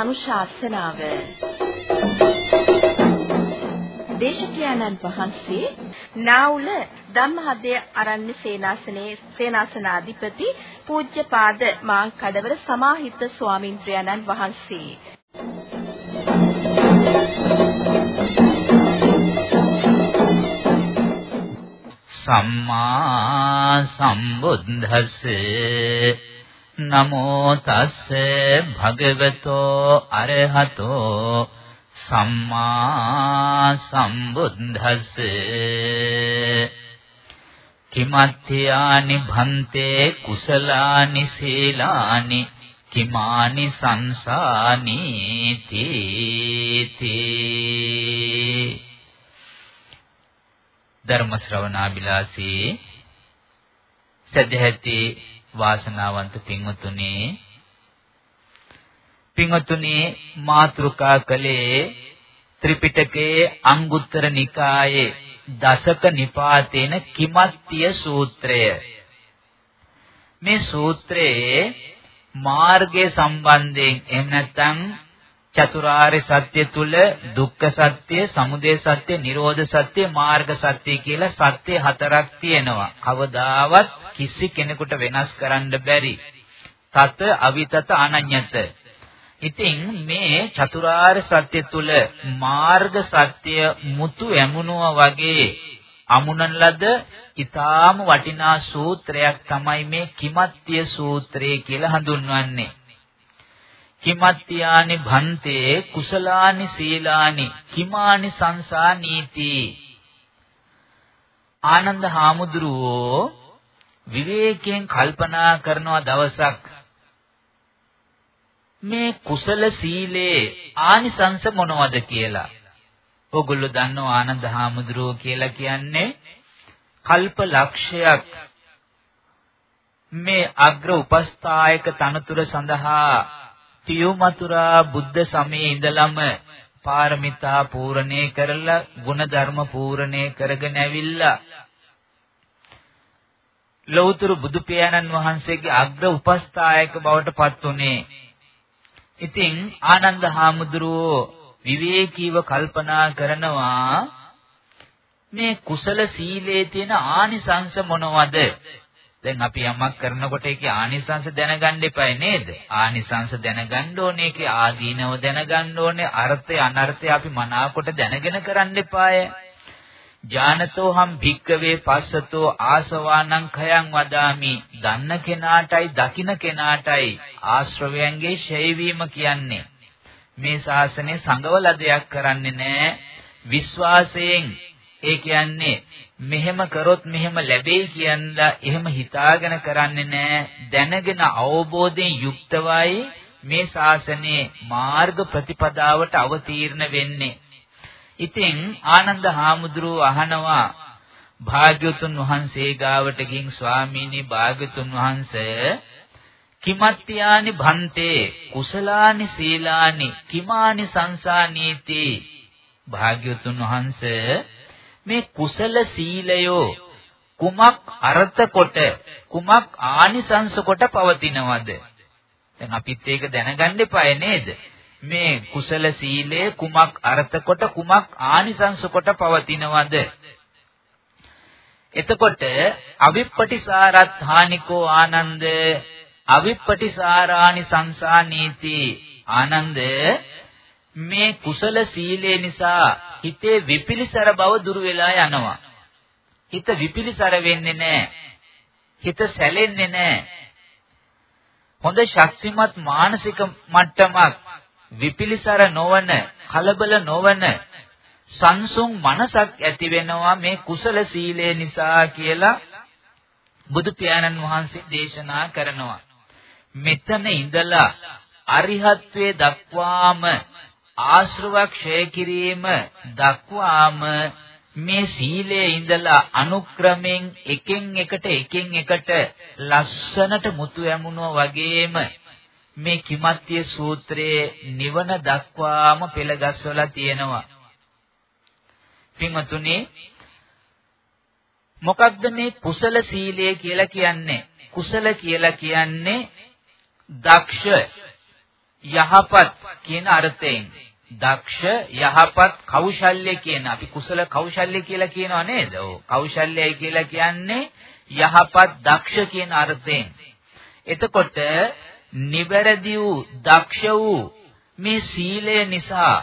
ධර්මානුශාසනාව. දේශකයන්න් වහන්සේ නාවුල ධම්මහදේ අරණ්‍ය සේනාසනයේ සේනාසනාධිපති පූජ්‍යපාද මාංකඩවර සමාහිත ස්වාමින්ද්‍රයන්න් වහන්සේ. සම්මා සම්බුද්දස්සේ නමෝ තස්සේ භගවතෝ අරහතෝ සම්මා සම්බුද්දස්සේ. කිමත්ත්‍යානි භන්තේ කුසලානි සීලානි කිමානි සංසානි තීති. ධර්ම ශ්‍රවණාබිලාසී සදැහැති වාසනාවන්ත පින්වතුනි. පින්වතුනි මාතෘකා කලේ ත්‍රිපිටකයේ අංගුත්තර නිකායේ දසක නිපාතේන කිමත්තිය සූත්‍රය. මේ සූත්‍රයේ මාර්ගය සම්බන්ධයෙන් එහෙම නැත්නම් චතුරාර්ය සත්‍ය තුල දුක්ඛ සත්‍ය, සමුදය සත්‍ය, නිරෝධ සත්‍ය, මාර්ග සත්‍ය කියලා සත්‍ය හතරක් තියෙනවා. කවදාවත් කිසි කෙනෙකුට වෙනස් කරන්න බැරි. තත අවිතත අනඤ්‍යත. ඉතින් මේ චතුරාර්ය සත්‍ය තුල මාර්ග සත්‍ය මුතු ඇමුණුවා වගේ අමුණන ලද ඊටාම වටිනා සූත්‍රයක් තමයි මේ කිමත්ත්‍ය සූත්‍රය කියලා හඳුන්වන්නේ. කිමත්ත්‍යානි භන්තේ කුසලානි සීලානි කිමානි සංසා නීති ආනන්ද හාමුදුරුවෝ විවේකයෙන් කල්පනා කරනවා දවසක් මේ කුසල සීලේ ආනිසංස මොනවද කියලා. ඔගොල්ලෝ දන්නවා ආනන්ද හාමුදුරුවෝ කියලා කියන්නේ කල්ප ලක්ෂයක් මේ අග්‍ර උපස්ථායක තනතුර සඳහා පියුමතුරා බුද්ධ සමයේ ඉඳලම පාරමිතා පූර්ණේ කරලා ගුණධර්ම පූර්ණේ කරගෙන ඇවිල්ලා ලෞතර බුදු පියාණන් වහන්සේගේ අග්‍ර උපස්ථායක බවට පත් උනේ. ඉතින් ආනන්ද හාමුදුරුවෝ විවේකීව කල්පනා කරනවා මේ කුසල සීලේ තියෙන ආනිසංස මොනවද? දැන් අපි යමක් කරනකොට ඒකේ ආනිසංස දැනගන්න එපයි නේද? ආනිසංස දැනගන්න ඕනේ, ඒකේ ආදීනව දැනගන්න ඕනේ, අර්ථය අනර්ථය අපි මනාකොට දැනගෙන කරන්න එපාය. ඥානතෝ හම් භික්කවේ පස්සතෝ ආසවානං khයං වදාමි. දන්න කෙනාටයි දකින්න කෙනාටයි ආශ්‍රවයන්ගේ ඡේවීම කියන්නේ. මේ ශාසනය සංගවල දෙයක් කරන්නේ නැහැ. විශ්වාසයෙන් ඒ කියන්නේ මෙහෙම කරොත් මෙහෙම ලැබෙයි කියලා එහෙම හිතාගෙන කරන්නේ නැහැ. දැනගෙන අවබෝධයෙන් යුක්තවයි මේ ශාසනයේ මාර්ග ප්‍රතිපදාවට අවතීර්ණ වෙන්නේ. ඉතින් ආනන්ද හාමුදුරුව අහනවා භාග්‍යතුන් වහන්සේ ගාවට ගින් ස්වාමීනි භාග්‍යතුන් වහන්සේ කිමත්‍යානි භන්තේ කුසලානි සීලානි කිමානි සංසානීති භාග්‍යතුන් වහන්සේ මේ කුසල සීලයෝ කුමක් අර්ථ කොට කුමක් ආනිසංස කොට පවතිනවද? දැන් අපිත් ඒක දැනගන්න එපාය නේද? මේ කුසල සීලය කුමක් අර්ථ කොට කුමක් ආනිසංස කොට පවතිනවද? එතකොට අවිප්පටිසාරත්ථානිකෝ ආනන්ද අවිප්පටිසාරානි සංසානීති ආනන්ද මේ කුසල සීලය නිසා හිතේ විපිලිසර බව දුරු වෙලා යනවා. හිත විපිලිසර වෙන්නේ නැහැ. හිත සැලෙන්නේ නැහැ. හොඳ ශක්තිමත් මානසික මට්ටමක් විපිලිසර නොවන, කලබල නොවන සංසුන් මනසක් ඇති වෙනවා මේ කුසල සීලය නිසා කියලා බුදු පියාණන් වහන්සේ දේශනා කරනවා. මෙතන ඉඳලා අරිහත්ත්වයේ දක්වාම ආශ්‍රව ක්ෂය කිරීම දක්වාම මේ සීලයේ ඉඳලා අනුක්‍රමෙන් එකෙන් එකට එකෙන් එකට ලස්සනට මුතු යමුනවා වගේම මේ කිමත්ය සූත්‍රයේ නිවන දක්වාම පෙළගස්වලා තියෙනවා. පින්වතුනි මොකක්ද මේ කුසල සීලය කියලා කියන්නේ? කුසල කියලා කියන්නේ දක්ෂ යහපත් කියන අර්ථයෙන් දක්ෂ යහපත් කෞශල්‍ය කියන අපි කුසල කෞශල්‍ය කියලා කියනවා නේද? ඔව් කෞශල්‍යයි කියලා කියන්නේ යහපත් දක්ෂ කියන අර්ථයෙන්. එතකොට නිවැරදි වූ දක්ෂ වූ මේ සීලය නිසා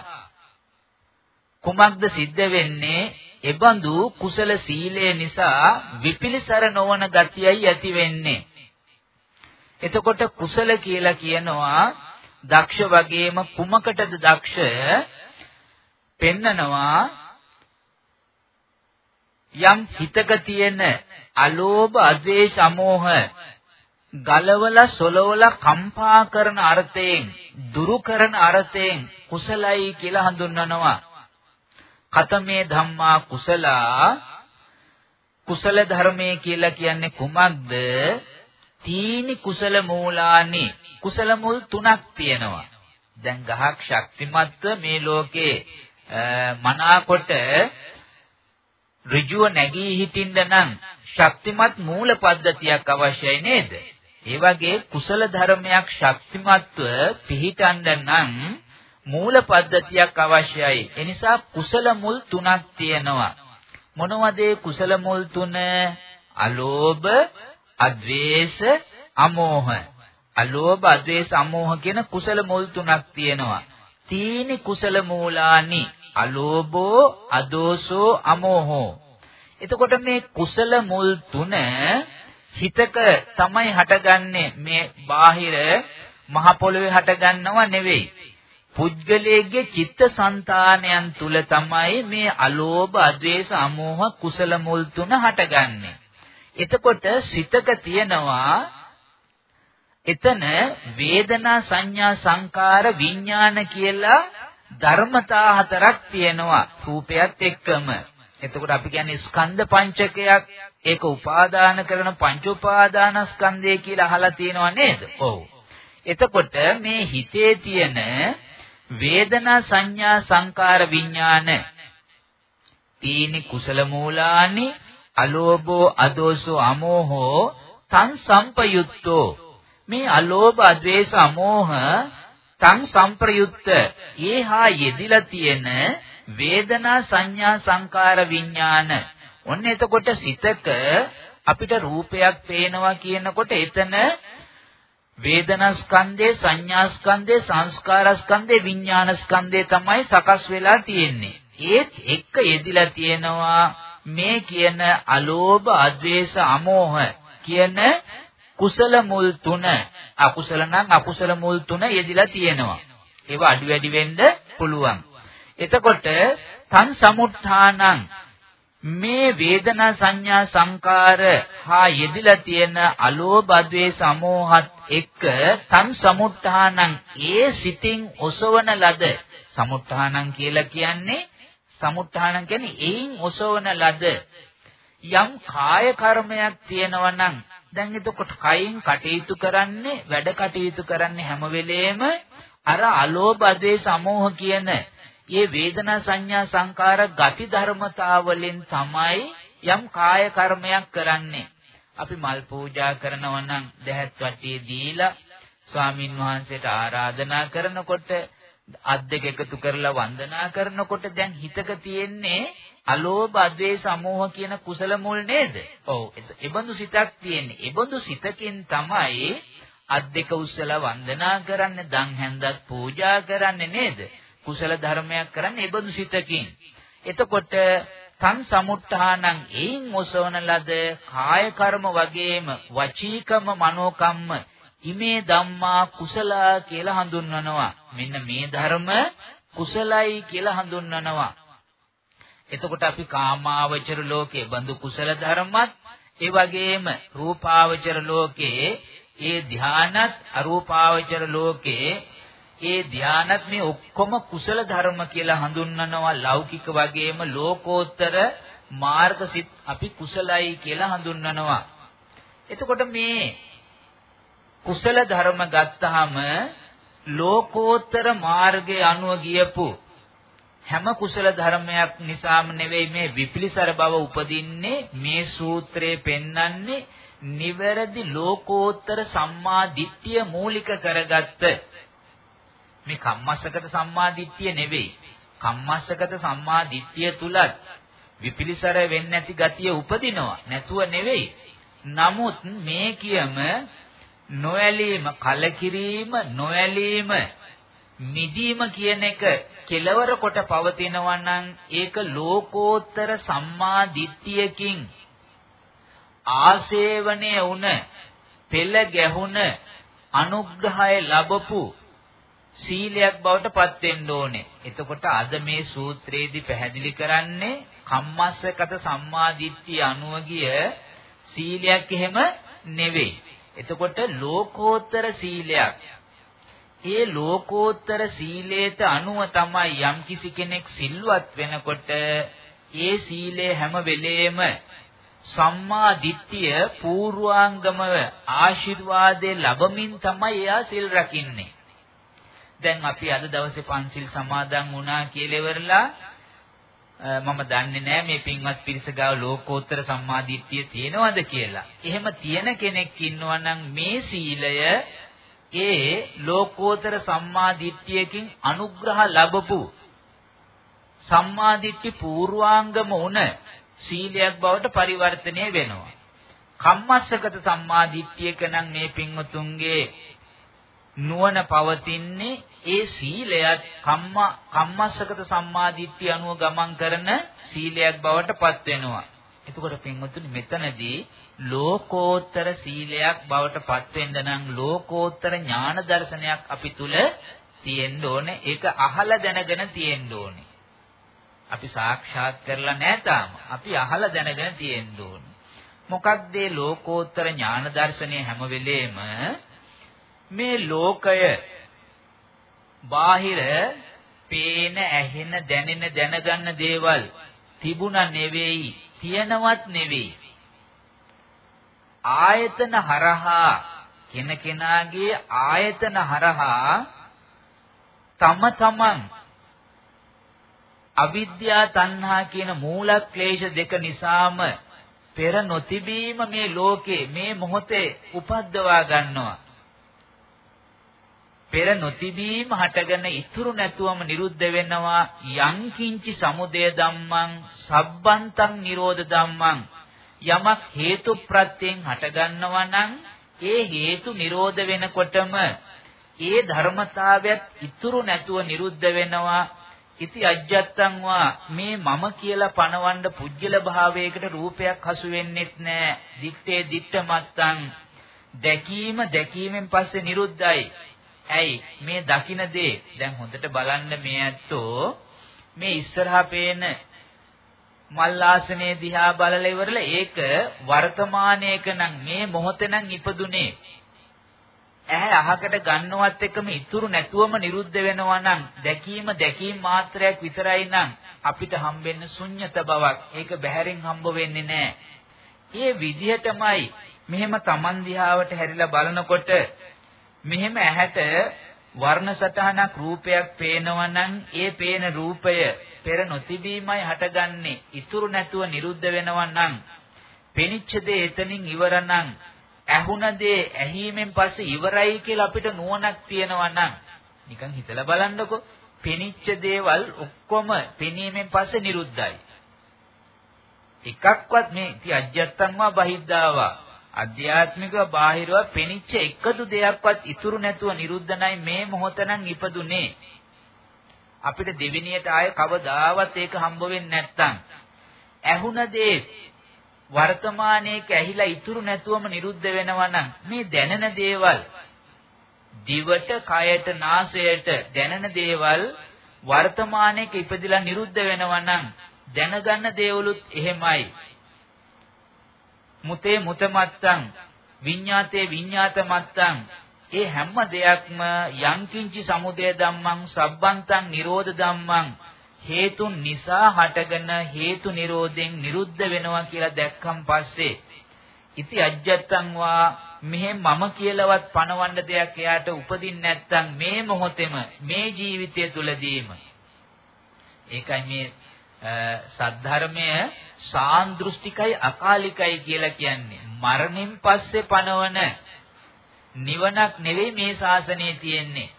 කුමක්ද සිද්ධ වෙන්නේ? එබඳු කුසල සීලය නිසා විපිලිසර නොවන ගතියයි ඇති වෙන්නේ. එතකොට කුසල කියලා කියනවා දක්ෂ වගේම කුමකටද දක්ෂ? පෙන්නනවා යම් හිතක තියෙන අලෝභ අද්වේෂ අමෝහ ගලවලා සොලවලා කම්පා කරන අර්ථයෙන් දුරු කරන අර්ථයෙන් කුසලයි කියලා හඳුන්වනවා. කතමේ ධම්මා කුසලා. කුසල ධර්මයේ කියලා කියන්නේ කුමක්ද? තීනි කුසල මූලානි කුසල මුල් තුනක් තියෙනවා. දැන් ගහක් ශක්තිමත්ව මේ ලෝකේ මනාකොට ඍජුව නැගී හිටින්න නම් ශක්තිමත් මූල පද්ධතියක් අවශ්‍යයි නේද? ඒ වගේ කුසල ධර්මයක් ශක්තිමත්ව පිහිටන්න නම් මූල පද්ධතියක් අවශ්‍යයි. ඒ නිසා කුසල මුල් තුනක් තියෙනවා. මොනවද කුසල මුල් තුන? අලෝභ, අද්වේෂ, අමෝහ. අලෝභ, අද්වේෂ, අමෝහ කියන කුසල මුල් තුනක් තියෙනවා. තීනි කුසල මූලානි අලෝභෝ, අදෝසෝ, අමෝහෝ. එතකොට මේ කුසල මුල් තුන හිතක තමයි හටගන්නේ මේ බාහිර මහ පොළවේ හටගන්නව නෙවෙයි. පුද්ගලයේ චිත්ත સંතානයන් තුල තමයි මේ අලෝභ, අද්වේෂ, අමෝහ කුසල මුල් තුන හටගන්නේ. එතකොට සිතක තියෙනවා එතන වේදනා සංඥා සංකාර විඥාන කියලා ධර්මතා හතරක් තියෙනවා රූපයත් එක්කම. එතකොට අපි කියන්නේ ස්කන්ධ පංචකයක් ඒක උපාදාන කරන පංච උපාදානස්කන්ධය කියලා අහලා තියෙනව නේද? ඔව්. එතකොට මේ හිතේ තියෙන වේදනා සංඥා සංකාර විඥාන තීනි කුසල මූලානි අලෝභෝ අදෝසෝ අමෝහෝ තං සම්පයුත්තෝ. මේ අලෝභ අද්වේෂ අමෝහ තං සම්ප්‍රයුක්ත ඒහා යෙදිලා තියෙන වේදනා සංඥා සංකාර විඥාන. ඔන්න එතකොට සිතක අපිට රූපයක් පේනවා කියනකොට එතන වේදනා ස්කන්ධේ සංඥා ස්කන්ධේ සංස්කාර ස්කන්ධේ විඥාන ස්කන්ධේ තමයි සකස් වෙලා තියෙන්නේ. ඒත් එක්ක යෙදිලා තියෙනවා. මේ කියන අලෝභ අද්වේෂ අමෝහ කියන කුසල මුල් තුන අකුසල නම් අකුසල මුල් තුන යෙදිලා තියෙනවා. ඒවා අඩු වැඩි වෙන්න පුළුවන්. එතකොට තන් සමුත්ථානං මේ වේදනා සංඥා සංකාර හා යෙදිලා තියෙන අලෝභ ද්වේෂ සමෝහත් එක්ක තන් සමුත්ථානං ඒ සිතින් ඔසවන ලද සමුත්ථානං කියලා කියන්නේ සමුත්ථානං කියන්නේ එයින් ඔසවන ලද යම් කාය කර්මයක් තියෙනවා නම් දැන් එතකොට කයින් කටයුතු කරන්නේ වැඩ කටයුතු කරන්නේ හැම වෙලේම අර අලෝභ අධේ සමෝහ කියන මේ වේදනා සංඥා සංකාර ගති ධර්මතාවලින් තමයි යම් කාය කර්මයක් කරන්නේ. අපි මල් පූජා කරනවා නම් දැහත් වට්ටිය දීලා ස්වාමින් වහන්සේට ආරාධනා කරනකොට අත් දෙක එකතු කරලා වන්දනා කරනකොට දැන් හිතක තියෙන්නේ අලෝභ අද්වේෂ සමෝහ කියන කුසල මුල් නේද? ඔව්. ඒබඳු සිතක් තියෙන්නේ. ඒබඳු සිතකින් තමයි අත් දෙක උස්සලා වන්දනා කරන්නේ, දන් හැන්දක් පූජා කරන්නේ නේද? කුසල ධර්මයක් කරන්නේ ඒබඳු සිතකින්. එතකොට තන් සමුත්ථානං එයින් මොසවන ලද කාය කර්ම වගේම වචීකම මනෝකම්ම ඉමේ ධම්මා කුසල කියලා හඳුන්වනවා. මෙන්න මේ ධර්ම කුසලයි කියලා හඳුන්වනවා. එතකොට අපි කාමාවචර ලෝකේ බඳු කුසල ධර්මත් ඒ වගේම රූපාවචර ලෝකේ ඒ ධානත් අරූපාවචර ලෝකේ ඒ ධානත් මේ ඔක්කොම කුසල ධර්ම කියලා හඳුන්වනවා ලෞකික වගේම ලෝකෝත්තර මාර්ගසිත අපි කුසලයි කියලා හඳුන්වනවා එතකොට මේ කුසල ධර්ම ගත්තාම ලෝකෝත්තර මාර්ගයේ අනුව ගියපු හැම කුසල ධර්මයක් නිසාම නෙවෙයි මේ විපිලිසර බව උපදින්නේ මේ සූත්‍රයේ පෙන්වන්නේ නිවැරදි ලෝකෝත්තර සම්මා දිට්ඨිය මූලික කරගත්ත මේ කම්මස්සගත සම්මාදිට්ඨිය නෙවෙයි. කම්මස්සගත සම්මාදිට්ඨිය තුලත් විපිලිසර වෙන්නේ නැති ගතිය උපදිනවා. නැතුව නෙවෙයි. නමුත් මේ කියම නොඇලීම, කලකිරීම, නොඇලීම, මිදීම කියන එක කෙලවර කොට පවතිනවා නම් ඒක ලෝකෝත්තර සම්මා දිට්ඨියකින් ආසේවණය වුණ පෙළ ගැහුණ අනුග්‍රහය ලැබපු සීලයක් බවට පත් වෙන්න ඕනේ. එතකොට අද මේ සූත්‍රයේදී පැහැදිලි කරන්නේ කම්මස්සගත සම්මාදිට්ඨිය අනුව ගිය සීලයක් එහෙම නෙවෙයි. එතකොට ලෝකෝත්තර සීලයක්. ඒ ලෝකෝත්තර සීලයට අනුව තමයි යම්කිසි කෙනෙක් සිල්වත් වෙනකොට ඒ සීලය හැම වෙලේම සම්මා දිට්ඨිය පූර්වාංගමව ආශිර්වාදේ ලැබමින් තමයි එයා සිල් රකින්නේ. දැන් අපි අද දවසේ පන්සිල් සමාදන් වුණා කියලා ඉවරලා මම දන්නේ නැහැ මේ පින්වත් පිරිස ගාව ලෝකෝත්තර සම්මාදිට්ඨිය තියෙනවද කියලා. එහෙම තියෙන කෙනෙක් ඉන්නවා නම් මේ සීලය ඒ ලෝකෝත්තර සම්මාදිට්ඨියකින් අනුග්‍රහ ලැබපු සම්මාදිට්ඨි පූර්වාංගම උන සීලයක් බවට පරිවර්තනය වෙනවා. කම්මස්සගත සම්මාදිට්ඨියක නම් මේ පින්වතුන්ගේ නුවණ පවතින්නේ ඒ සීලයත් කම්ම කම්මස්සගත සම්මාදිට්ඨිය අනුව ගමන් කරන සීලයක් බවට පත් වෙනවා. එතකොට පින්වතුනි මෙතනදී ලෝකෝත්තර සීලයක් බවට පත් වෙන්න නම් ලෝකෝත්තර ඥාන දර්ශනයක් අපි තුල තියෙන්න ඕනේ. ඒක අහලා දැනගෙන තියෙන්න ඕනේ. අපි සාක්ෂාත් කරලා නැහැ තාම. අපි අහලා දැනගෙන තියෙන්න ඕනේ. මොකක්ද මේ ලෝකෝත්තර ඥාන දර්ශනය හැම වෙලේම මේ ලෝකය බාහිර පේන ඇහෙන දැනෙන දැනගන්න දේවල් තිබුණා නෙවෙයි තියනවත් නෙවෙයි. ආයතන හරහා කෙන කෙනාගේ ආයතන හරහා තම තමන් අවිද්‍යා තණ්හා කියන මූල ක්ලේශ දෙක නිසාම පෙර නොතිබීම මේ ලෝකේ මේ මොහොතේ උපද්දවා ගන්නවා. පෙර නොතිබීම හටගෙන ඉතුරු නැතුවම නිරුද්ධ වෙනවා. යං කිංචි සමුදය ධම්මං සබ්බන්තං නිරෝධ ධම්මං. යමක් හේතු ප්‍රත්‍යයෙන් හටගන්නවා නම් ඒ හේතු නිරෝධ වෙනකොටම ඒ ධර්මතාවයත් ඉතුරු නැතුව නිරුද්ධ වෙනවා. ඉති අජ්ජත්තං වා මේ මම කියලා පණවන්න පුජ්‍යල භාවයකට රූපයක් හසු වෙන්නෙත් නෑ. දිත්තේ දිත්ත මත්තං දැකීම දැකීමෙන් පස්සේ නිරුද්ධයි. ඇයි? මේ දකින දේ. දැන් හොඳට බලන්න මේ ඇත්තෝ මේ ඉස්සරහා පේන මල් ආසනේ දිහා බලලා ඉවරලා ඒක වර්තමානයේක නම් මේ මොහොතේ නම් ඉපදුනේ. ඇහැ අහකට ගන්නවත් එක්කම ඉතුරු නැතුවම නිරුද්ධ වෙනවා නම් දැකීම දැකීම මාත්‍රයක් විතරයි නම් අපිට හම්බෙන්න ශුන්්‍යත බවක්. ඒක බහැරෙන් හම්බ වෙන්නේ නැහැ. ඒ විදිහටමයි මෙහෙම Taman දිහාවට හැරිලා බලනකොට මෙහෙම ඇහැට වර්ණ සටහනක් රූපයක් පේනවා නම් ඒ පේන රූපය පෙර නොතිබීමයි හටගන්නේ. ඉතුරු නැතුව නිරුද්ධ වෙනවා නම් පෙනිච්ච දේ එතනින් ඉවර නම් ඇහුණ දේ ඇහිීමෙන් පස්සේ ඉවරයි කියලා අපිට නුවණක් තියෙනවා නම් නිකන් හිතලා බලන්නකෝ. පෙනිච්ච දේවල් ඔක්කොම පෙනීමෙන් පස්සේ නිරුද්ධයි. එකක්වත් මේ ඉති අජ්ජත්තන්වා බහිද්ධාවා අධ්‍යාත්මිකව බාහිරව පෙනිච්ච එකදු දෙයක්වත් ඉතුරු නැතුව නිරුද්ධ නැයි මේ මොහොතනම් ඉපදුනේ අපිට දෙවිනියට ආයේ කවදාවත් ඒක හම්බ වෙන්නේ නැත්තම් ඇහුණ දේ වර්තමානයේ ඇහිලා ඉතුරු නැතුවම නිරුද්ධ වෙනවා නම් මේ දැනෙන දේවල් දිවට, කයට, නාසයට දැනෙන දේවල් වර්තමානයේ ඉපදිලා නිරුද්ධ වෙනවා නම් දැනගන්න දේවලුත් එහෙමයි. මුතේ මුතමත්තං විඤ්ඤාතේ විඤ්ඤාතමත්තං. ඒ හැම දෙයක්ම යංකින්චි සමුදය ධම්මං සබ්බන්තං නිරෝධ ධම්මං. හේතුන් නිසා හටගෙන හේතු නිරෝධයෙන් නිරුද්ධ වෙනවා කියලා දැක්කන් පස්සේ ඉති අජ්ජත්තං වා මෙහෙ මම කියලාවත් පණවන්න දෙයක් එයාට උපදින්න නැත්තම් මේ මොහොතේම මේ ජීවිතය තුලදීම ඒකයි මේ සද්ධර්මය සාන්දෘෂ්ටිකයි අකාලිකයි කියලා කියන්නේ මරණයෙන් පස්සේ පණවන නිවනක් නෙවෙයි මේ ශාසනයේ තියෙන්නේ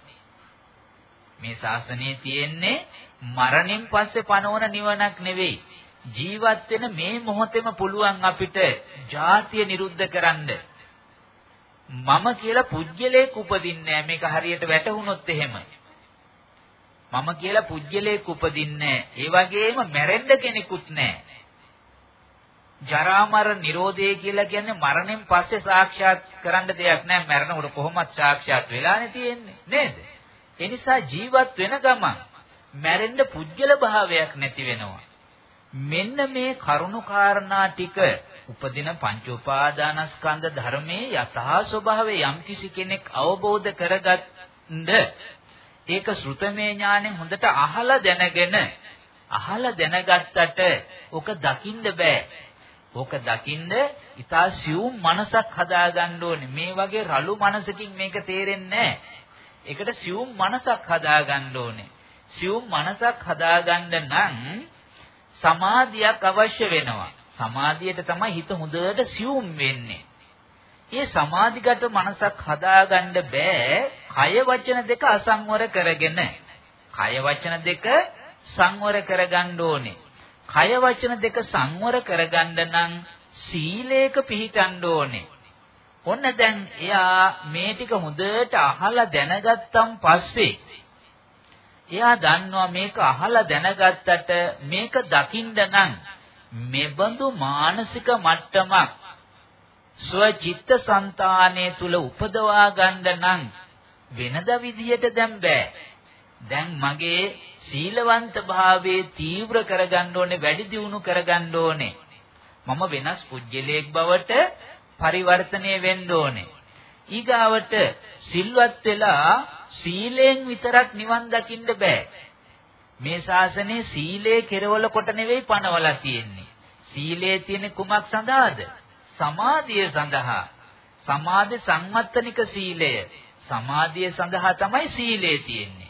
මේ ශාසනයේ තියෙන්නේ මරණින් පස්සේ පනවන නිවනක් නෙවෙයි. ජීවත් වෙන මේ මොහොතේම පුළුවන් අපිට ජාතිය නිරුද්ධ කරන්න. මම කියලා පුජ්‍යලයක් උපදින්නේ මේක හරියට වැටහුනොත් එහෙම. මම කියලා පුජ්‍යලයක් උපදින්නේ ඒ වගේම මැරෙන්න කෙනෙකුත් නැහැ. ජරා මරණ නිරෝධය කියලා කියන්නේ මරණයෙන් පස්සේ සාක්ෂාත් කරන්න දෙයක් නෑ මරණකොට කොහොමත් සාක්ෂාත් වෙලානේ තියෙන්නේ නේද? ඒ නිසා ජීවත් වෙන ගමන් මැරෙන්න පුජ්‍යල භාවයක් නැති වෙනවා. මෙන්න මේ කරුණු කාරණා ටික උපදින පංච උපාදානස්කන්ධ ධර්මයේ යථා ස්වභාවය යම්කිසි කෙනෙක් අවබෝධ කරගන්න ඒක ශ්‍රුතමේ ඥාණයෙන් හොඳට අහලා දැනගෙන අහලා දැනගත්තට ඔක දකින්න බෑ ඕක දකින්න ඉතා සියුම් මනසක් හදාගන්න ඕනේ. මේ වගේ රළු මනසකින් මේක තේරෙන්නේ නැහැ. ඒකට සියුම් මනසක් හදාගන්න ඕනේ. සියුම් මනසක් හදාගන්න නම් සමාධියක් අවශ්‍ය වෙනවා. සමාධියට තමයි හිත හොඳට සියුම් වෙන්නේ. මේ සමාධිගත මනසක් හදාගන්න බෑ කය වචන දෙක අසංවර කරගෙන. කය වචන දෙක සංවර කරගන්න ඕනේ. කය වචන දෙක සංවර කරගන්න නම් සීලේක පිහිටන්න ඕනේ. ඔන්න දැන් එයා මේ ටික හොඳට අහලා දැනගත්තන් පස්සේ එයා දන්නවා මේක අහලා දැනගත්තට මේක දකින්න නම් මෙබඳු මානසික මට්ටමක් ස්වචිත්ත સંතානයේ තුල උපදවා ගන්න නම් වෙනද විදියට දැන් බෑ. දැන් මගේ සීලවන්ත භාවයේ තීව්‍ර කරගන්න ඕනේ වැඩි දියුණු කරගන්න ඕනේ. මම වෙනස් පුජ්‍යලයක් බවට පරිවර්තනය වෙන්න ඕනේ. ඊගාවට සිල්වත් වෙලා සීලෙන් විතරක් නිවන් දකින්න බෑ. මේ ශාසනයේ සීලේ කෙරවල කොට නෙවෙයි පනවලා තියෙන්නේ. සීලේ තියෙන කුමක් සඳහාද? සමාධිය සඳහා. සමාධි සංවත්තනික සීලය. සමාධිය සඳහා තමයි සීලය තියෙන්නේ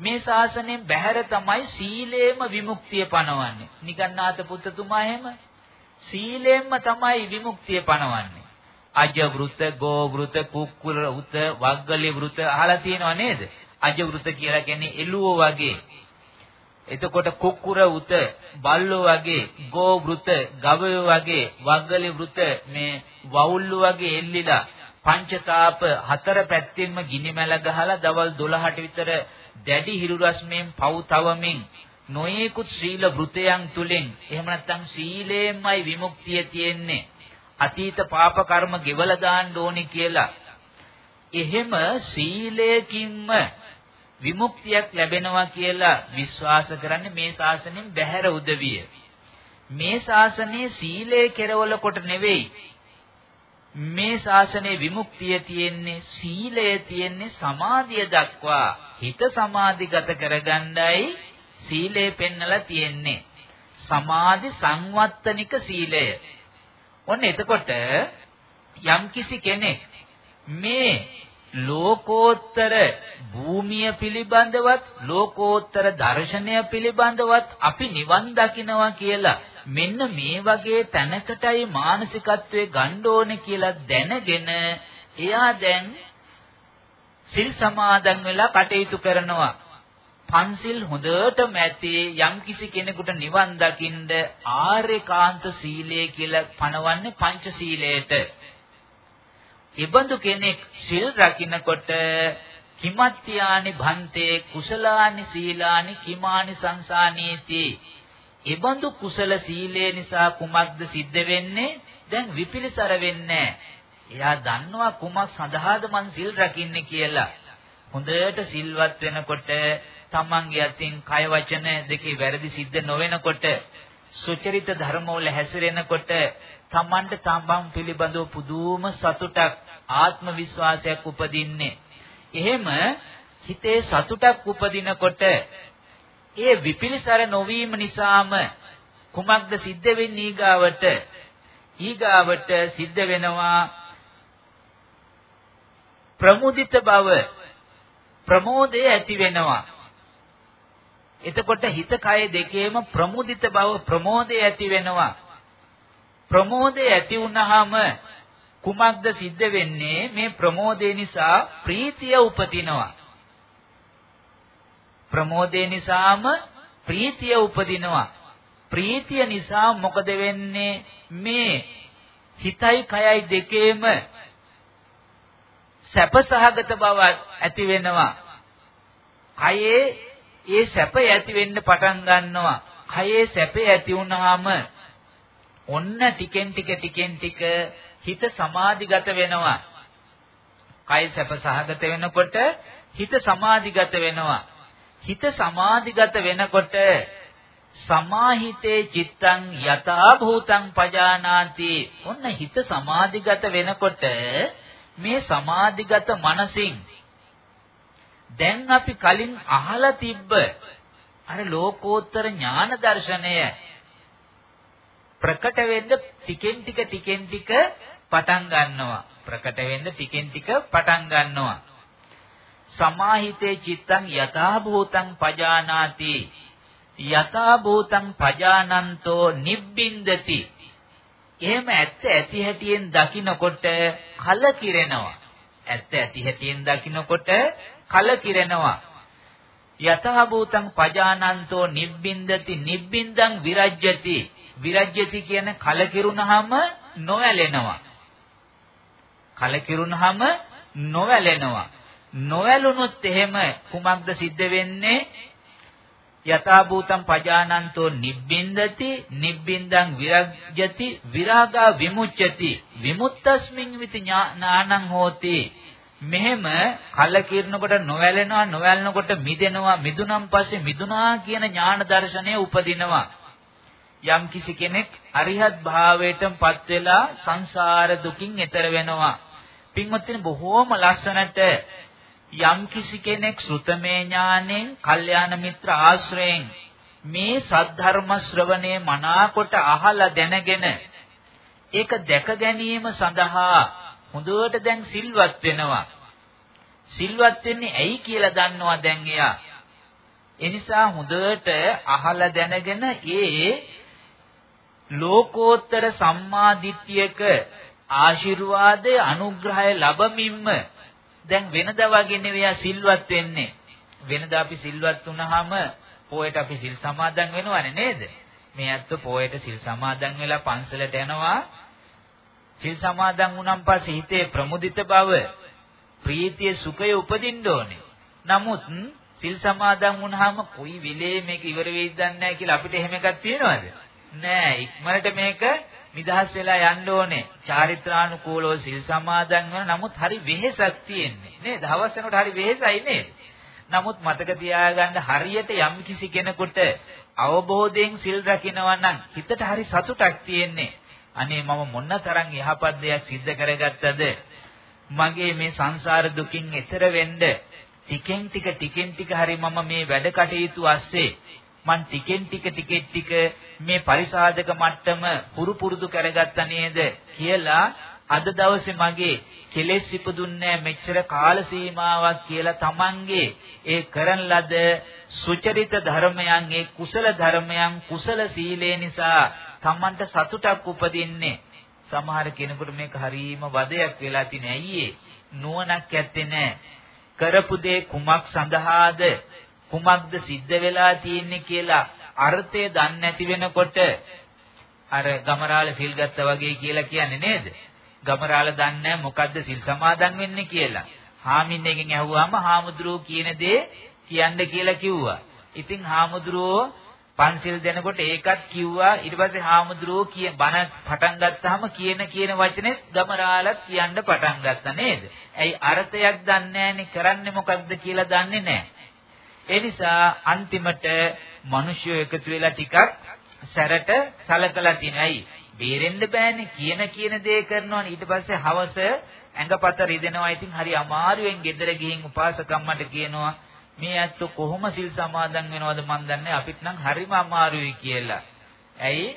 මේ ශාසනයෙන් බැහැර තමයි සීලේම විමුක්තිය පනවන්නේ. නිගන්නාත පුත්තුමා එහෙම සීලයෙන්ම තමයි විමුක්තිය පනවන්නේ. අජ වෘත, ගෝ වෘත, කුක්කුල වෘත, වග්ගලි වෘත අහලා තියෙනව නේද? අජ වෘත කියලා කියන්නේ එළුව වගේ. එතකොට කුක්කුර වෘත, බල්ලෝ වගේ, ගෝ වෘත, ගවය වගේ, වග්ගලි වෘත මේ වවුල්ලු වගේ එල්ලිලා පංචතාප හතර පැත්තෙන්ම ගිනි මැල ගහලා දවල් 12ට විතර දැඩි හිරු රස්මෙන් පව් තවමින් නොයේකුත් සීල වෘතයන් තුලින් එහෙම නැත්නම් සීලයෙන්මයි විමුක්තිය තියෙන්නේ. අතීත පාප කර්ම ගෙවලා දාන්න ඕනි කියලා. එහෙම සීලයකින්ම විමුක්තියක් ලැබෙනවා කියලා විශ්වාස කරන්නේ මේ ශාසනයෙන් බැහැර උදවිය. මේ ශාසනයේ සීලය කෙරවල කොට නෙවෙයි. මේ ශාසනයේ විමුක්තිය තියෙන්නේ සීලය තියෙන්නේ සමාධිය දක්වා හිත සමාධිගත කරගන්නයි සීලය පෙන්නලා තියෙන්නේ. සමාධි සංවත්තනික සීලය. ඔන්න එතකොට යම්කිසි කෙනෙක් මේ ලෝකෝත්තර භූමිය පිළිබඳවත් ලෝකෝත්තර දර්ශනය පිළිබඳවත් අපි නිවන් දකින්නවා කියලා මෙන්න මේ වගේ තැනකටයි මානසිකත්වයේ ගන්න ඕනේ කියලා දැනගෙන එයා දැන් සිල් සමාදන් වෙලා කටයුතු කරනවා. පන්සිල් හොඳටම ඇති යම්කිසි කෙනෙකුට නිවන් දකින්න ආර්යකාන්ත සීලය කියලා පනවන්නේ පංච සීලයට. ඉබඳු කෙනෙක් සිල් රකින්නකොට කිමත්‍යානි භන්තේ කුසලානි සීලානි කිමානි සංසානීති. ඉබඳු කුසල සීලය නිසා කුමක්ද සිද්ධ වෙන්නේ? දැන් විපිලිසර වෙන්නේ නැහැ. එයා දන්නවා කුමක් සඳහාද මං සිල් රකින්නේ කියලා. හොඳට සිල්වත් වෙනකොට තමන්ගේ අතින් කය වචන දෙකේ වැරදි සිද්ධ නොවෙනකොට සුචරිත ධර්මවල හැසිරෙනකොට තමන්ට තමන් පිළිබඳව පුදුම සතුටක් ආත්ම විශ්වාසයක් උපදින්නේ. එහෙම හිතේ සතුටක් උපදිනකොට ඒ විපිලිසර නොවීම නිසාම කුමක්ද සිද්ධ වෙන්නේ ඊගාවට ඊගාවට සිද්ධ වෙනවා ප්‍රමුදිත බව ප්‍රමෝදය ඇති වෙනවා. එතකොට හිත කය දෙකේම ප්‍රමුදිත බව ප්‍රමෝදය ඇති වෙනවා. ප්‍රමෝදය ඇති වුනහම කුමක්ද සිද්ධ වෙන්නේ මේ ප්‍රමෝදය නිසා ප්‍රීතිය උපදිනවා. ප්‍රමෝදය නිසාම ප්‍රීතිය උපදිනවා. ප්‍රීතිය නිසා මොකද වෙන්නේ? මේ හිතයි කයයි දෙකේම සැපසහගත බව ඇති වෙනවා. කයේ ඒ සැපය ඇති වෙන්න පටන් ගන්නවා. කයේ සැපේ ඇති වුනහම ඔන්න ටිකෙන් ටික ටිකෙන් ටික හිත සමාධිගත වෙනවා. කය සැප සහගත වෙනකොට හිත සමාධිගත වෙනවා. හිත සමාධිගත වෙනකොට සමාහිතේ චිත්තං යථා භූතං පජානාති. ඔන්න හිත සමාධිගත වෙනකොට මේ සමාධිගත මනසින් දැන් අපි කලින් අහලා තිබ්බ අර ලෝකෝත්තර ඥාන දර්ශනය ප්‍රකට වෙන්න ටිකෙන් ටික ටිකෙන් ටික පටන් ගන්නවා ප්‍රකට වෙන්න ටිකෙන් ටික පටන් ගන්නවා සමාහිතේ චිත්තං යථා භූතං පජානාති. යථා භූතං පජානන්තෝ නිබ්බින්දති. එහෙම ඇත්ත ඇති හැටියෙන් දකිනකොට කලකිරෙනවා. ඇත්ත ඇති හැටියෙන් දකිනකොට කලකිරෙනවා. යතහ භූතං පජානන්තෝ නිබ්බින්දති නිබ්බින්දං විරජ්‍යති. විරජ්‍යති කියන කලකිරුණාම නොවැළෙනවා. කලකිරුණාම නොවැළෙනවා. නොවැළුනොත් එහෙම කුමක්ද සිද්ධ වෙන්නේ? යතා භූතං පජානන්තෝ නිබ්බින්දති නිබ්බින්දං විරජ්‍යති විරාගා විමුච්ඡති විමුක්තස්මින් විති ඥානං හෝති. මෙහෙම කලකිරනකොට නොවැළෙනවා නොවැළෙනකොට මිදෙනවා මිදුනම් පස්සේ මිදුනා කියන ඥාන දර්ශනය උපදිනවා. යම් කිසි කෙනෙක් අරිහත් භාවයටපත් වෙලා සංසාර දුකින් එතර වෙනවා. පින්වත්නි බොහෝම ලස්සනට යම් කිසි කෙනෙක් සුතමේ ඥානෙන් කල්යාණ මිත්‍ර ආශ්‍රයෙන් මේ සද්ධර්ම ශ්‍රවණය මනාකොට අහලා දැනගෙන ඒක දැක ගැනීම සඳහා හොඳට දැන් සිල්වත් වෙනවා. සිල්වත් වෙන්නේ ඇයි කියලා දන්නවා දැන් එයා. ඒ නිසා හොඳට අහලා දැනගෙන ඒ ලෝකෝත්තර සම්මා දිට්ඨියක ආශිර්වාදය අනුග්‍රහය ලැබමින්ම දැන් වෙනදා වගේ නෙවෙයි සිල්වත් වෙන්නේ. වෙනදා අපි සිල්වත් වුණාම පොයට අපි සිල් සමාදන් වෙනවනේ නේද? මේ ඇත්ත පොයට සිල් සමාදන් වෙලා පන්සලට යනවා සිල් සමාදන් වුණන් පස්සේ හිතේ ප්‍රමුදිත බව, ප්‍රීතිය සුඛය උපදින්න ඕනේ. නමුත් සිල් සමාදන් වුණාම කොයි වෙලේ මේක ඉවර වෙයිද දන්නේ කියලා අපිට එහෙම එකක් තියෙනවද? නෑ ඉක්මනට මේක නිදහස් වෙලා යන්න ඕනේ. චාරිත්‍රානුකූලව සිල් සමාදන් වෙන නමුත් හරි වෙහෙසක් තියෙන්නේ. නේද? හවස වෙනකොට හරි වෙහෙසයි නේද? නමුත් මතක තියාගන්න හරියට යම් කිසි කෙනෙකුට අවබෝධයෙන් සිල් රකින්නවා නම් හිතට හරි සතුටක් තියෙන්නේ. අනේ මම මොනතරම් යහපත් දෙයක් සිද්ධ කරගත්තද මගේ මේ සංසාර දුකින් එතර වෙන්න ටිකෙන් ටික ටිකෙන් ටික හරි මම මේ වැඩ කටයුතු ඇස්සේ මං ටිකෙන් ටික ටිකෙන් ටික මේ පරිසාදක මට්ටම පුරු පුරුදු කරගත්තා නේද කියලා අද දවසේ මගේ කෙලෙස් ඉපදුන්නේ මෙච්චර කාල සීමාවක් කියලා තමන්ගේ ඒ කරන ලද සුචරිත ධර්මයන් ඒ කුසල ධර්මයන් කුසල සීලේ නිසා Tamanට සතුටක් උපදින්නේ. සමහර කෙනෙකුට මේක හරීම වදයක් වෙලා තියෙන ඇයි නුවණක් ඇත්තේ නැහැ. කරපු දේ කුමක් සඳහාද කුමක්ද සිද්ධ වෙලා තියෙන්නේ කියලා අර්ථය දන්නේ නැති වෙනකොට අර ගමරාල සිල් ගත්තා වගේ කියලා කියන්නේ නේද? ගමරාල දන්නේ මොකද්ද සිල් සමාදන් වෙන්නේ කියලා. හාමින්නේකින් ඇහුවාම හාමුදුරුවෝ කියන දේ කියන්න කියලා කිව්වා. ඉතින් හාමුදුරුවෝ පන්සිල් දෙනකොට ඒකත් කිව්වා ඊට පස්සේ හාමුදුරුවෝ කිය බණ පටන් ගත්තාම කියන කියන වචනේ ගමරාලත් කියන්න පටන් ගත්තා නේද? ඇයි අර්ථයක් දන්නේ කරන්නේ මොකක්ද කියලා දන්නේ නැහැ. ඒ නිසා අන්තිමට මිනිස්සු එකතු වෙලා ටිකක් සැරට සලකලා තිනයි. බේරෙන්න බෑනේ කියන කියන දේ කරනවනේ ඊට පස්සේ හවස ඇඟපත රිදෙනවා. ඉතින් හරි අමාරුවෙන් ගෙදර ගිහින් උපාසකම්මට කියනවා මේ ඇත්තෝ කොහොම සිල් සමාදන් වෙනවද මන් දන්නේ අපිට නම් හරිම අමාරුයි කියලා. ඇයි?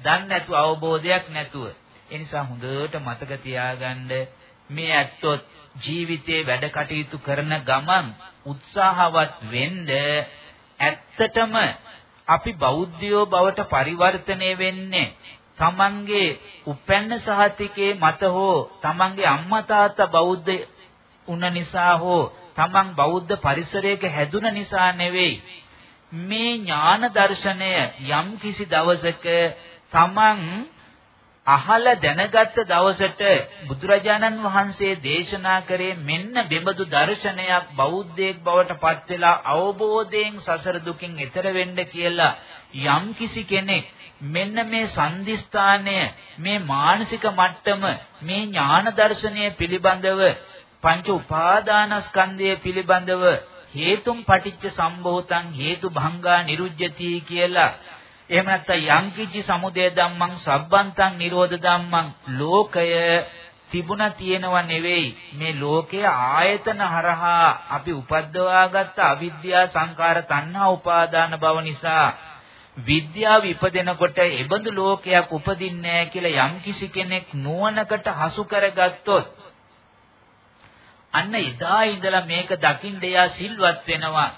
දන්නේ නැතුව අවබෝධයක් නැතුව. ඒ නිසා හොඳට මතක තියාගන්න මේ ඇත්තෝ ජීවිතේ වැඩ කටයුතු කරන ගමන් උත්සාහවත් වෙන්න ඇත්තටම අපි බෞද්ධයෝ බවට පරිවර්තනය වෙන්නේ තමන්ගේ උපැන්න සහතිකේ මත හෝ තමන්ගේ අම්මා තාත්තා බෞද්ධ උන නිසා හෝ තමන් බෞද්ධ පරිසරයක හැදුන නිසා නෙවෙයි. මේ ඥාන දර්ශනය යම් කිසි දවසක තමන් අහලා දැනගත්ත දවසට බුදුරජාණන් වහන්සේ දේශනා කරේ මෙන්න බෙබඳු දර්ශනයක් බෞද්ධයෙක් බවට පත් වෙලා අවබෝධයෙන් සසර දුකින් එතර වෙන්න කියලා යම් කිසි කෙනෙක් මෙන්න මේ සම්දිස්ථානය මේ මානසික මට්ටම මේ ඥාන දර්ශනය පිළිබඳව පංච උපාදානස්කන්ධය පිළිබඳව හේතුම් පටිච්ච සම්භූතං හේතු භංගා නිරුජ්‍යති කියලා එහෙම නැත්නම් යං කිච්චි සමුදය ධම්මං සබ්බන්තං නිරෝධ ධම්මං ලෝකය තිබුණා තියෙනව නෙවෙයි මේ ලෝකයේ ආයතන හරහා අපි උපද්දවාගත්ත අවිද්‍යා සංකාර තණ්හා උපාදාන බව නිසා විද්‍යාව ඉපදෙනකොට එබඳු ලෝකයක් උපදින්නේ නැහැ කියලා යම්කිසි කෙනෙක් නුවණකට හසු කරගත්තොත් අන්න එදා ඉඳලා මේක දකින්න එයා සිල්වත් වෙනවා.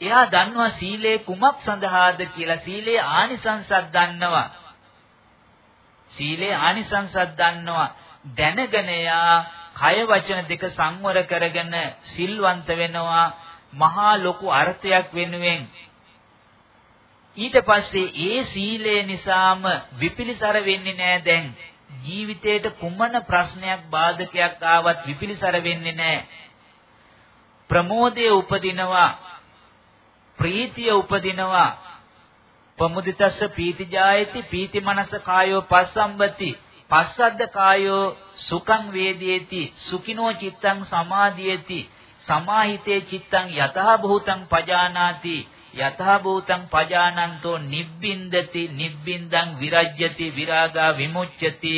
එයා දන්නවා සීලේ කුමක් සඳහාද කියලා සීලේ ආනිසංසක් දන්නවා. සීලේ ආනිසංසක් දන්නවා. දැනගෙන එයා කය වචන දෙක සංවර කරගෙන සිල්වන්ත වෙනවා. මහා ලොකු අර්ථයක් වෙනුවෙන් ඊට පස්සේ ඒ සීලය නිසාම විපිලිසර වෙන්නේ නැහැ දැන් ජීවිතේට කුමන ප්‍රශ්නයක් බාධකයක් ආවත් විපිලිසර වෙන්නේ නැහැ ප්‍රමෝදයේ උපදිනවා ප්‍රීතිය උපදිනවා. පමුදිතස්ස පීති ජායති පීති මනස කායෝ පස්සම්බති. පස්සද්ද කායෝ සුඛං වේදේති සුඛිනෝ චිත්තං සමාධියති. සමාහිතේ චිත්තං යතහ භූතං පජානාති. යතහ භූතං පජානන්තෝ නිබ්බින්දති නිබ්බින්දං විරජ්‍යති විරාගා විමුච්ඡති.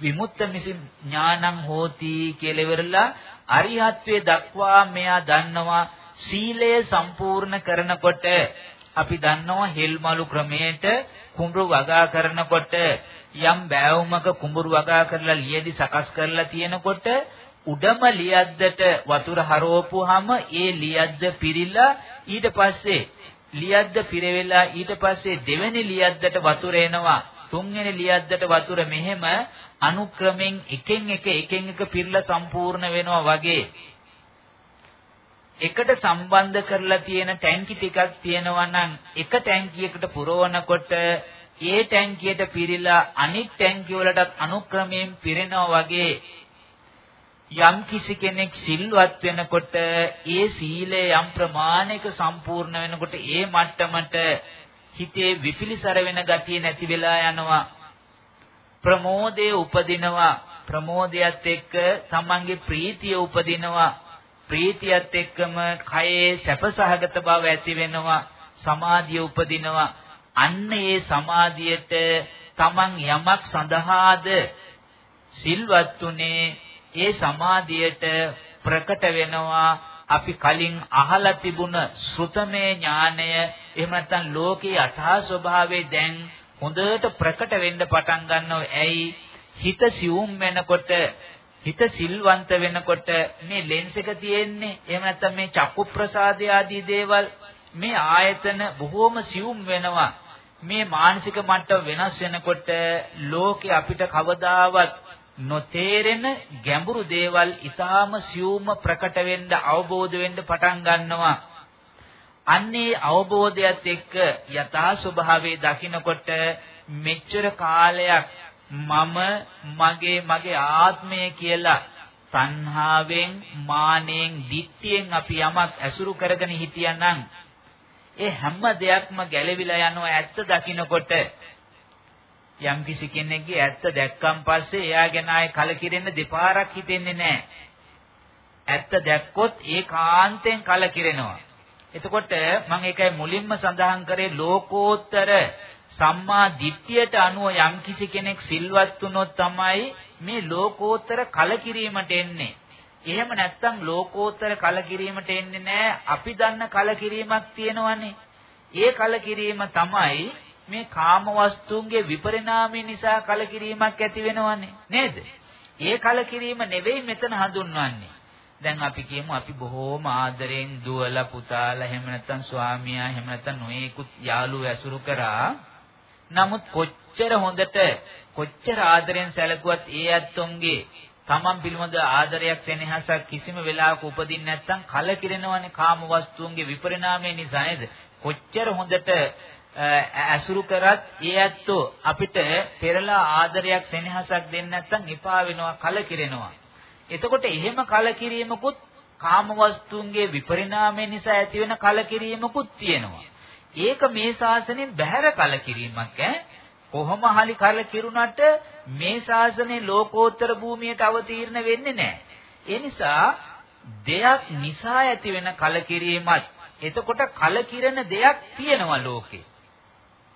විමුක්ත මිසි ඥානං හෝති කියලා ඉවරලා අරිහත්වේ දක්වා මෙයා දන්නවා. සීලය සම්පූර්ණ කරනකොට අපි දන්නවා හෙල්මලු ක්‍රමයට කුඹුරු වගා කරනකොට යම් බෑවුමක කුඹුරු වගා කරලා ලියදි සකස් කරලා තියෙනකොට උඩම ලියද්දට වතුර හරවපුවාම ඒ ලියද්ද පිරීලා ඊට පස්සේ ලියද්ද පිරෙවිලා ඊට පස්සේ දෙවෙනි ලියද්දට වතුර එනවා. තුන්වෙනි ලියද්දට වතුර මෙහෙම අනුක්‍රමෙන් එකෙන් එක එකෙන් එක පිරලා සම්පූර්ණ වෙනවා වගේ. එකට සම්බන්ධ කරලා තියෙන ටැංකි ටිකක් තියෙනවා නම් එක ටැංකියකට පුරවනකොට ඒ ටැංකියට පිරීලා අනිත් ටැංකිය වලටත් අනුක්‍රමයෙන් පිරෙනවා වගේ යම් කිසි කෙනෙක් සිල්වත් වෙනකොට ඒ සීලය යම් ප්‍රමාණයක සම්පූර්ණ වෙනකොට ඒ මට්ටමට හිතේ විපිලිසර වෙන ගතිය නැති වෙලා යනවා. ප්‍රමෝදයේ උපදිනවා. ප්‍රමෝදයත් එක්ක තමන්ගේ ප්‍රීතිය උපදිනවා. ප්‍රීතියත් එක්කම කයේ සැපසහගත බව ඇති වෙනවා සමාධිය උපදිනවා අන්න ඒ සමාධියට තමන් යමක් සඳහාද සිල්වත්ුනේ ඒ සමාධියට ප්‍රකට වෙනවා අපි කලින් අහලා තිබුණ ශ්‍රුතමේ ඥානය එහෙම නැත්නම් ලෝකේ යථා ස්වභාවය දැන් හොඳට ප්‍රකට වෙන්න පටන් ගන්නවා. ඇයි? හිත සියුම් වෙනකොට හිත සිල්වන්ත වෙනකොට මේ ලෙන්ස් එක තියෙන්නේ එහෙම නැත්නම් මේ චක්කු ප්‍රසාදය ආදී දේවල් මේ ආයතන බොහෝම සියුම් වෙනවා. මේ මානසික මට්ටම වෙනස් වෙනකොට ලෝකේ අපිට කවදාවත් නොතේරෙන ගැඹුරු දේවල් ඊටාම සියුම්ම ප්‍රකට වෙන්න අවබෝධ වෙන්න පටන් ගන්නවා. අන්නේ අවබෝධයත් එක්ක යථා ස්වභාවයේ දකිනකොට මෙච්චර කාලයක් මම මගේ මගේ ආත්මය කියලා තණ්හාවෙන් මානෙන් දික්තියෙන් අපි යමක් ඇසුරු කරගෙන හිටියනම් ඒ හැම දෙයක්ම ගැලවිලා යනවා ඇත්ත දකිනකොට යම්කිසි කෙනෙක්ගේ ඇත්ත දැක්කන් පස්සේ එයා ගැන ආයේ කලකිරෙන්න දෙපාරක් හිතෙන්නේ නැහැ. ඇත්ත දැක්කොත් ඒකාන්තයෙන් කලකිරෙනවා. එතකොට මම ඒකයි මුලින්ම සඳහන් කරේ ලෝකෝත්තර සම්මා දිට්ඨියට අනුව යම්කිසි කෙනෙක් සිල්වත් වුණොත් තමයි මේ ලෝකෝත්තර කලකිරීමට එන්නේ. එහෙම නැත්නම් ලෝකෝත්තර කලකිරීමට එන්නේ නැහැ. අපි දන්න කලකිරීමක් තියෙනවනේ. ඒ කලකිරීම තමයි මේ කාම වස්තුන්ගේ විපරිණාමය නිසා කලකිරීමක් ඇති වෙනවනේ නේද? ඒ කලකිරීම නෙවෙයි මෙතන හඳුන්වන්නේ. දැන් අපි කියමු අපි බොහෝම ආදරෙන් දුවලා පුතාලා එහෙම නැත්නම් ස්වාමියා එහෙම නැත්නම් නොයෙකුත් යාළුවෝ ඇසුරු කරා. නමුත් කොච්චර හොඳට කොච්චර ආදරෙන් සැලකුවත් ඒ ඇත්තොන්ගේ තමන් පිළිබඳ ආදරයක් සෙනෙහසක් කිසිම වෙලාවක උපදින්නේ නැත්නම් කලකිරෙනවනේ කාම වස්තුන්ගේ විපරිණාමය නිසා නේද? කොච්චර හොඳට ඇසුරු කරත් ඒ ඇත්තෝ අපිට පෙරලා ආදරයක් සෙනෙහසක් දෙන්නේ නැත්නම් එපා වෙනවා කලකිරෙනවා. එතකොට එහෙම කලකිරීමකුත් කාම වස්තුන්ගේ විපරිණාමය නිසා ඇතිවෙන කලකිරීමකුත් තියෙනවා. ඒක මේ ශාසනයෙන් බැහැර කලකිරීමක් ඈ. කොහොම hali කලකිරුණට මේ ශාසනයේ ලෝකෝත්තර භූමියට අවතීර්ණ වෙන්නේ නැහැ. ඒ නිසා දෙයක් නිසා ඇතිවෙන කලකිරීමත් එතකොට කලකිරෙන දෙයක් තියෙනවා ලෝකේ.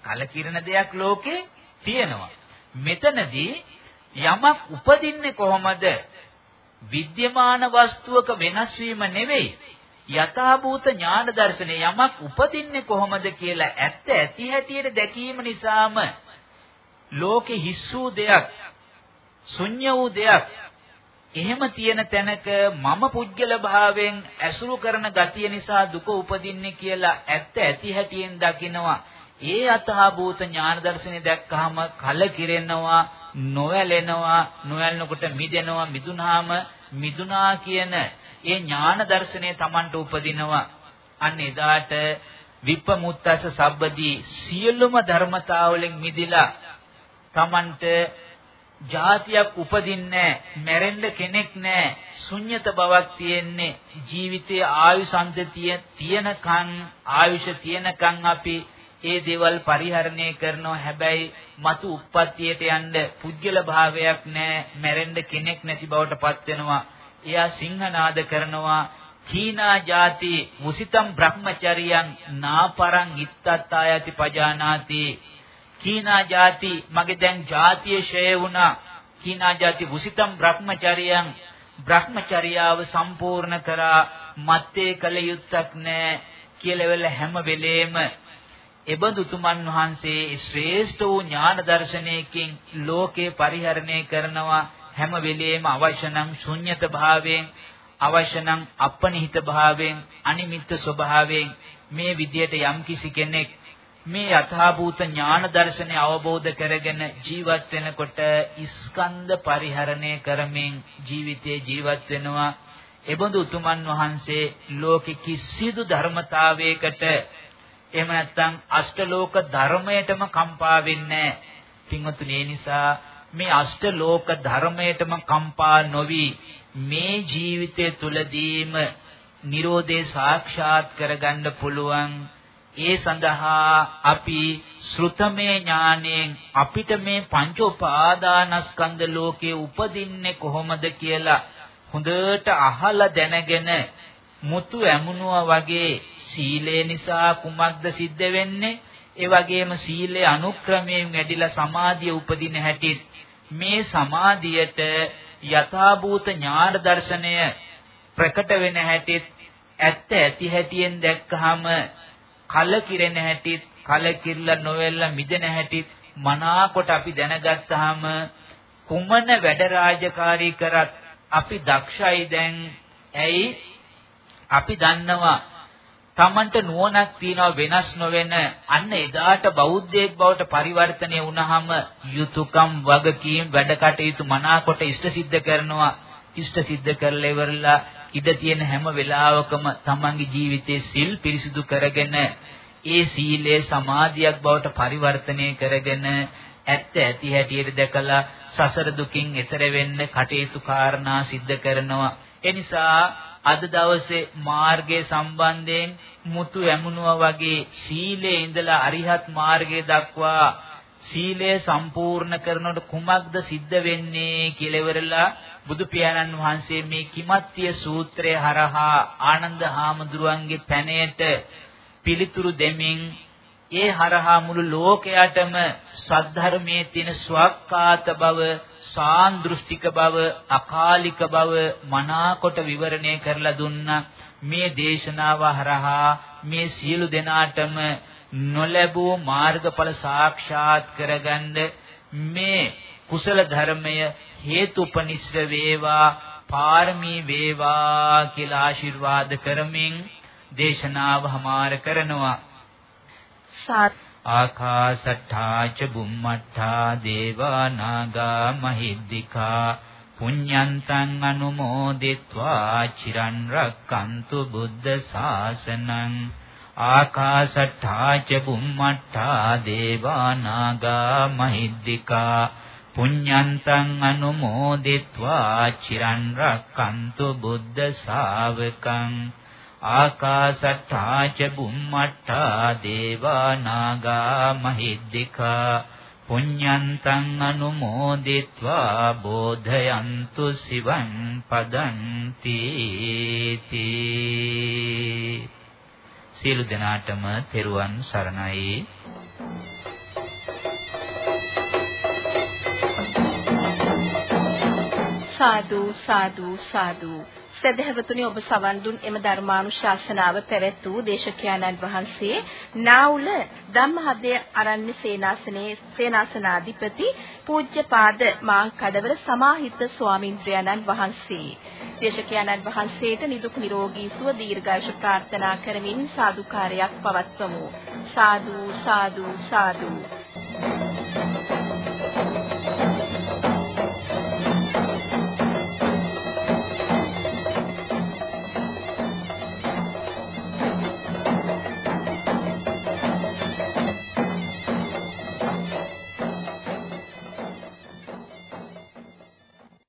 කලකිරෙන දෙයක් ලෝකේ තියෙනවා. මෙතනදී යමක් උපදින්නේ කොහොමද? විද්‍යමාන වස්තුවක වෙනස් වීම නෙවෙයි. යථාභූත ඥාන දර්ශනේ යමක් උපදින්නේ කොහොමද කියලා ඇත්ත ඇති හැටියට දැකීම නිසාම ලෝකේ හිස් වූ දෙයක් ශුන්‍ය වූ දෙයක්. එහෙම තියෙන තැනක මම පුජ්‍යල භාවයෙන් ඇසුරු කරන ගතිය නිසා දුක උපදින්නේ කියලා ඇත්ත ඇති හැටියෙන් දකිනවා. ඒ අතහභූත ඥාන දර්ශනේ දැක්කහම කලකිරෙනවා නොවැළෙනවා නොවැළෙනකොට මිදෙනවා මිදුනාම මිදුනා කියන ඒ ඥාන දර්ශනය Tamanට උපදිනවා. අන්න එදාට විපමුත්තස සබ්බදී සියලුම ධර්මතාවලින් මිදිලා Tamanට જાතියක් උපදින්නේ මැරෙන්න කෙනෙක් නැහැ ශුන්්‍යත බවක් තියෙන්නේ ජීවිතයේ ආයුසන්තතිය තියෙනකන් ආයුෂ තියෙනකන් අපි ඒ දේවල් පරිහරණය කරනවා. හැබැයි මතු උප්පත්තියට යන්න පුජ්‍යල භාවයක් නැහැ මැරෙන්න කෙනෙක් නැති බවට පත් වෙනවා. එයා සිංහනාද කරනවා. චීනා ಜಾති මුසිතම් බ්‍රහ්මචරියන් නාපරං ඉත්තත්තායති පජානාති. චීනා ಜಾති මගේ දැන් ಜಾතිය ෂය වුණා. චීනා ಜಾති මුසිතම් බ්‍රහ්මචරියන් බ්‍රහ්මචර්යාව සම්පූර්ණ කරා. මත්තේ කල යුත්තක් නැහැ කියලා වෙල හැම වෙලේම එබඳුතුමන් වහන්සේ ශ්‍රේෂ්ඨ වූ ඥාන දර්ශනයකින් ලෝකේ පරිහරණය කරනවා. හැම වෙලෙම අවශ්‍ය නම් ශුන්්‍යත භාවයෙන් අවශ්‍ය නම් අපනිහිත භාවයෙන් අනිමිත්ත ස්වභාවයෙන් මේ විදියට යම්කිසි කෙනෙක් මේ යථාභූත ඥාන දර්ශනය අවබෝධ කරගෙන ජීවත් වෙනකොට ස්කන්ධ පරිහරණය කරමින් ජීවිතේ ජීවත් වෙනවා එබඳු උතුමන් වහන්සේ ලෝකෙ කිසිදු ධර්මතාවයකට එහෙම නැත්නම් අෂ්ටලෝක ධර්මයටම කම්පා වෙන්නේ නැහැ. පින්වතුනි ඒ නිසා මේ අෂ්ටලෝක ධර්මයටම කම්පා නොවි මේ ජීවිතය තුලදීම Nirodhe සාක්ෂාත් කරගන්න පුළුවන් ඒ සඳහා අපි ශ්‍රුතමේ ඥාණයෙන් අපිට මේ පංච උපාදානස්කන්ධ ලෝකේ උපදින්නේ කොහොමද කියලා හොඳට අහලා දැනගෙන මුතු ඇමුණුවා වගේ සීලය නිසා කුමක්ද සිද්ධ වෙන්නේ? ඒ වගේම සීලේ අනුක්‍රමයෙන් වැඩිලා සමාධිය උපදින හැටි මේ සමාධියට යථාභූත ඥාන දර්ශනය ප්‍රකට වෙන හැටිත් ඇත්ත ඇති හැටියෙන් දැක්කහම කලකිරෙන හැටිත් කලකිරලා නොවෙල්ලා මිදෙන හැටිත් මනාකොට අපි දැනගත්තාම කුමන වැඩ රාජකාරී කරත් අපි දක්ෂයි දැන්. ඇයි? අපි දන්නවා Tamanට නුවණක් තියනවා වෙනස් නොවෙන අන්න එදාට බෞද්ධයෙක් බවට පරිවර්තනය වුණාම යුතුයකම් වගකීම් වැඩ කටයුතු මනාකොට ඉෂ්ට සිද්ධ කරනවා. ඉෂ්ට සිද්ධ කරලා ඉවරලා ඉඩ තියෙන හැම වෙලාවකම Tamanගේ ජීවිතයේ සිල් පිරිසිදු කරගෙන ඒ සීලය සමාධියක් බවට පරිවර්තනය කරගෙන ඇත්ත ඇති හැටියට දැකලා සසර දුකින් එතර වෙන්න කටයුතු කාරණා සිද්ධ කරනවා. එනිසා අද දවසේ මාර්ගයේ සම්බන්ධයෙන් මුතු ඇමුණුවා වගේ සීලේ ඉඳලා අරිහත් මාර්ගය දක්වා සීලය සම්පූර්ණ කරනකොට කුමක්ද සිද්ධ වෙන්නේ කියලා ඉවරලා බුදු පියාණන් වහන්සේ මේ කිමත්තිය සූත්‍රය හරහා ආනන්ද හාමුදුරුවන්ගේ පැනයට පිළිතුරු දෙමින් ඒ හරහා මුළු ලෝකයටම සද්ධර්මයේ තියෙන ස්වක්කාත බව සාන්දෘෂ්ටික බව අකාලික බව මනාකොට විවරණය කරලා දුන්නා. මේ දේශනාව හරහා මේ සියලු දෙනාටම නොලැබූ මාර්ගඵල සාක්ෂාත් කරගන්න මේ කුසල ධර්මය හේතුපනිශ්‍ර වේවා පාරමී වේවා කියලා ආශිර්වාද කරමින් දේශනාව හමාර කරනවා. සාත් ආකාශට්ඨා ච බුම්මට්ඨා දේවා නාග මහිද්దికා පුඤ්ඤන්තං අනුමෝදිत्वा චිරන් රක්칸තු බුද්ධ ශාසනං ආකාශට්ඨා ච බුම්මට්ඨා දේවා නාග මහිද්దికා පුඤ්ඤන්තං අනුමෝදිत्वा චිරන් රක්칸තු බුද්ධ ශාවකං ආකාශට්ඨා ච බුම්මට්ඨා දේවා නාග මහිද්దికා පුඤ්ඤන්තං අනුමෝදිත්වා බෝධයන්තු සිවං පදං තීති සියලු දෙනාටම තෙරුවන් සරණයි. සාදු සාදු සාදු. සදහවතුනි ඔබ සවන් දුන්. එම ධර්මානුශාසනාව පැවැත් වූ දේශකයන්න් වහන්සේ නාවුල ධම්මහදේ අරණ්‍ය සේනාසනේ සේනාසනාධිපති පූජ්‍යපාද මාංකඩවල සමාහිත ස්වාමින්ද්‍රයන්න් වහන්සේ. දේශකයන්න් වහන්සේට නිදුක් නිරෝගී සුව දීර්ඝායුෂ ප්‍රාර්ථනා කරමින් සාදුකාරයක් පවත්වමු. සාදු සාදු සාදු.